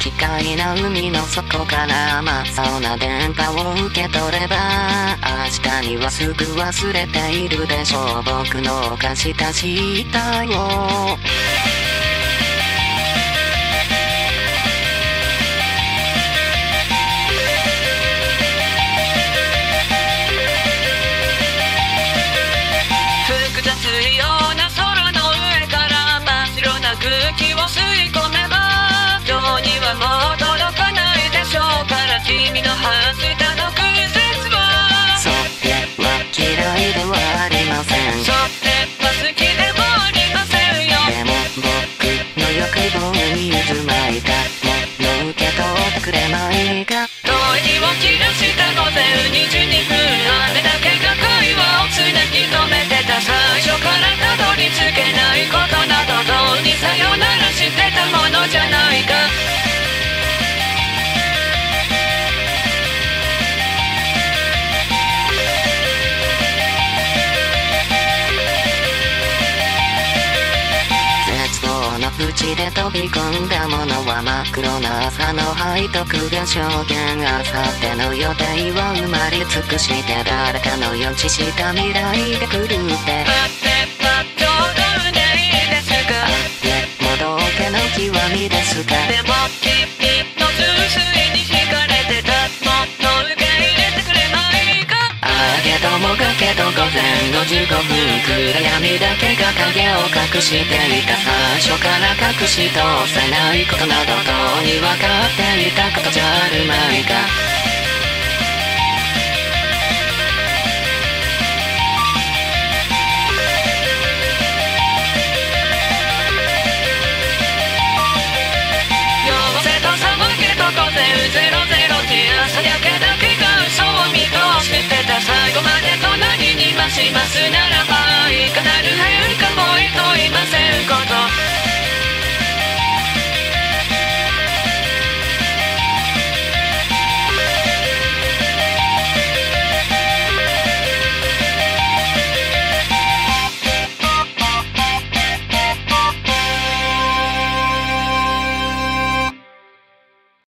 ない機械な海の底から真っ青な電波を受け取れば明日にはすぐ忘れているでしょう。僕の犯した失態を。複雑ような空の上から真っ白な空気のじゃないか。絶望の淵で飛び込んだものは真っ黒な朝の背徳が証言あさっての予定を埋まり尽くして誰かの予知した未来が来るって。ですかでも君の通水に惹かれてた。もっと受け入れてくれないか。ああけどもかけと午前の15分暗闇だけが影を隠していた。最初から隠し通せないことなどどうにわかっていたことじゃあるまいか。